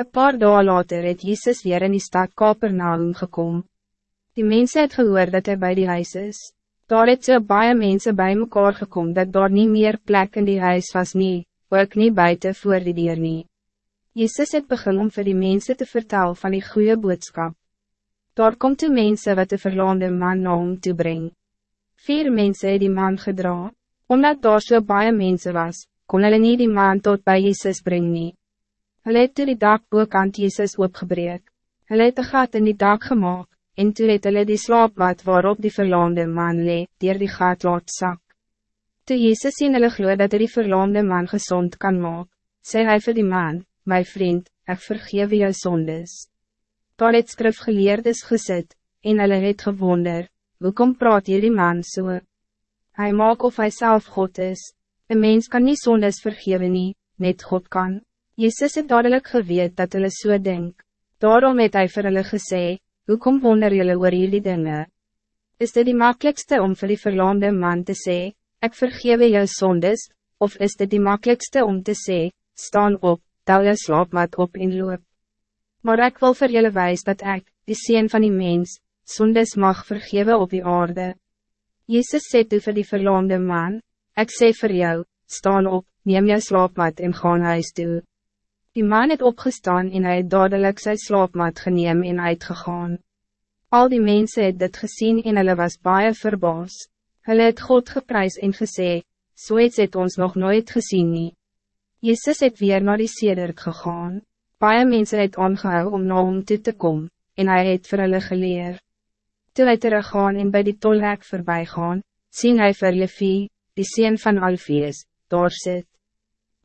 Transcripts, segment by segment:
Een paar dagen later het Jezus weer in die stad Kapernaum gekom. Die mensen het gehoor dat hij bij die huis is. Daar het so baie mense bij mekaar gekom dat daar niet meer plek in die huis was nie, ook niet buiten voor die dier nie. Jezus het begin om voor die mensen te vertellen van die goede boodschap. Daar komt de mensen wat de verloonde man na hom toe breng. Vier mensen het die man gedra, omdat daar so baie mense was, kon hulle nie die man tot bij Jezus brengen. Hulle het toe die dak boekant Jezus opgebreek. Hulle het een gat in die dak gemaakt, en toe het hulle die slaapbad waarop die verloonde man lee, dier die gat laat sak. Toe Jezus sien hulle glo dat hy die verloonde man gezond kan maken, sê hy vir die man, my vriend, ek vergeef jou sondes. Daar het skrifgeleerdes gesit, en hulle het gewonder, hoekom praat hierdie man so? Hij maak of hij zelf God is. Een mens kan niet zondes vergeven nie, net God kan. Jezus het dadelijk geweet dat hulle so denk. Daarom het hy vir hulle gesê, hoekom wonder julle oor hierdie dinge? Is dit die makkelijkste om vir die verlaande man te sê, ek vergewe jou sondes, of is dit die makkelijkste om te sê, staan op, tel jou slaapmat op en loop? Maar ik wil voor jullie wijs dat ik, die sien van die mens, zondes mag vergeven op die aarde. Jezus sê toe vir die verloomde man, ik sê voor jou, staan op, neem jou slaapmat en gaan huis toe. Die man het opgestaan en hy het dadelijk sy slaapmat geneem en uitgegaan. Al die mensen het dit gezien en hulle was baie verbaas. Hulle het God geprys en gesê, so iets het ons nog nooit gezien nie. Jezus het weer naar die sederk gegaan. Baie mense het aangehou om na hom toe te kom, en hij het vir hulle geleer. Toe hy teruggaan en by die tolhek voorbij gaan, sien hy vir Levi, die sien van Alfees, daar sit.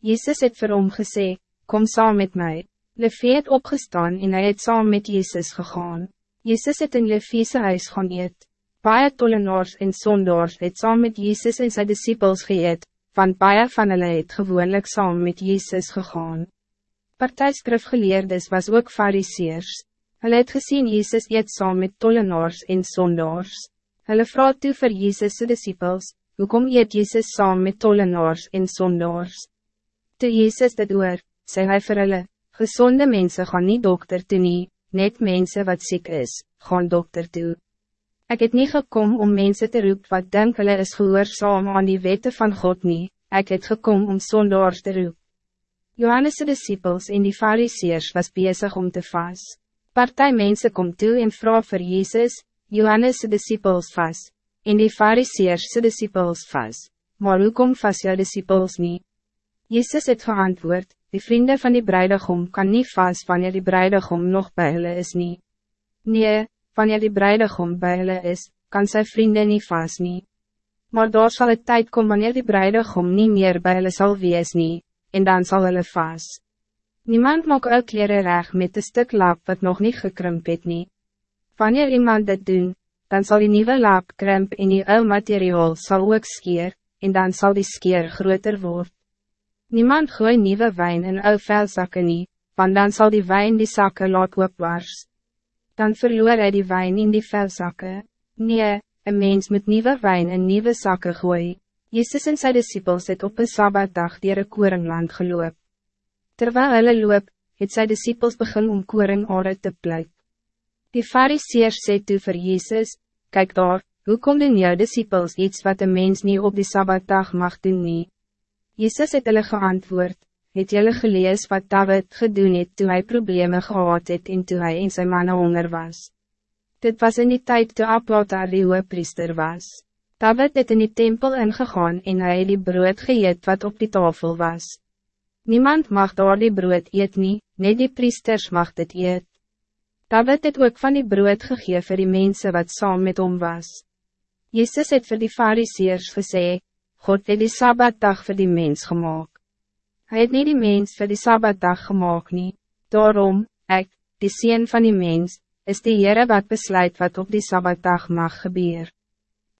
Jezus het vir hom gesê, kom saam met mij. Levi het opgestaan en hij het saam met Jezus gegaan. Jezus het in Levi's huis gaan eet. Baie tollenaars en sondaars het saam met Jezus en sy disciples geëet, want baie van hulle het gewoonlik saam met Jezus gegaan. Partijskrifgeleerdes was ook fariseers. Hulle het gezien Jezus eet saam met tollenaars en sondaars. Hulle vraag toe vir Jezus' disciples, hoekom eet Jezus saam met tollenaars en sondaars? Toe Jezus dit oor, sê hy vir hulle, gezonde mensen gaan niet dokter toe nie, net mensen wat ziek is, gaan dokter toe. Ik het niet gekom om mensen te roep wat denk hulle is gehoorzaam aan die wette van God nie, ik het gekom om sondaars te roep. Johannes' disciples en die fariseers was bezig om te vas. Partij mensen kom toe en vraag vir Jezus, Johannes' disciples vas, en die fariseers' disciples vas, maar hoe kom vas jou disciples niet? Jezus het geantwoord, die vrienden van die bruidegom kan niet vas wanneer die bruidegom nog bij hulle is niet. Nee, wanneer die bruidegom bij hulle is, kan zijn vrienden niet vas niet. Maar daar zal het tijd komen wanneer die bruidegom niet meer bij hulle zal wees niet en dan zal hulle vas. Niemand maak ook kleren reg met een stuk lap wat nog niet gekrimp het nie. Wanneer iemand dit doen, dan zal die nieuwe lap krimp en die ou materiaal zal ook skeer, en dan zal die skeer groter worden. Niemand gooi nieuwe wijn in ou velzakken nie, want dan zal die wijn die zakken laat opwars. Dan verloor hij die wijn in die velzakken. Nee, een mens moet nieuwe wijn in nieuwe zakken gooien. Jezus en sy disciples het op een Sabbatdag dier een koringland geloop. Terwijl hulle loop, het sy disciples begin om koringare te pluk. Die fariseers sê toe vir Jezus, Kijk daar, hoe kom in jou disciples iets wat een mens niet op die Sabbatdag mag doen nie? Jezus het hulle geantwoord, het julle gelees wat David gedoen het toe hy probleme gehad het en toe hy en sy manne honger was. Dit was in die tijd toe Apotar die priester was. David het in die tempel ingegaan en hij het die brood geëet wat op die tafel was. Niemand mag daar die brood eet nie, net die priesters mag dit eet. David het ook van die brood gegeven vir die mensen wat saam met hom was. Jezus het vir die fariseers gesê, God het die Sabbatdag vir die mens gemaakt. Hij het niet die mens vir die Sabbatdag gemaakt nie, daarom, ik, die Seen van die mens, is die Heere wat besluit wat op die Sabbatdag mag gebeuren.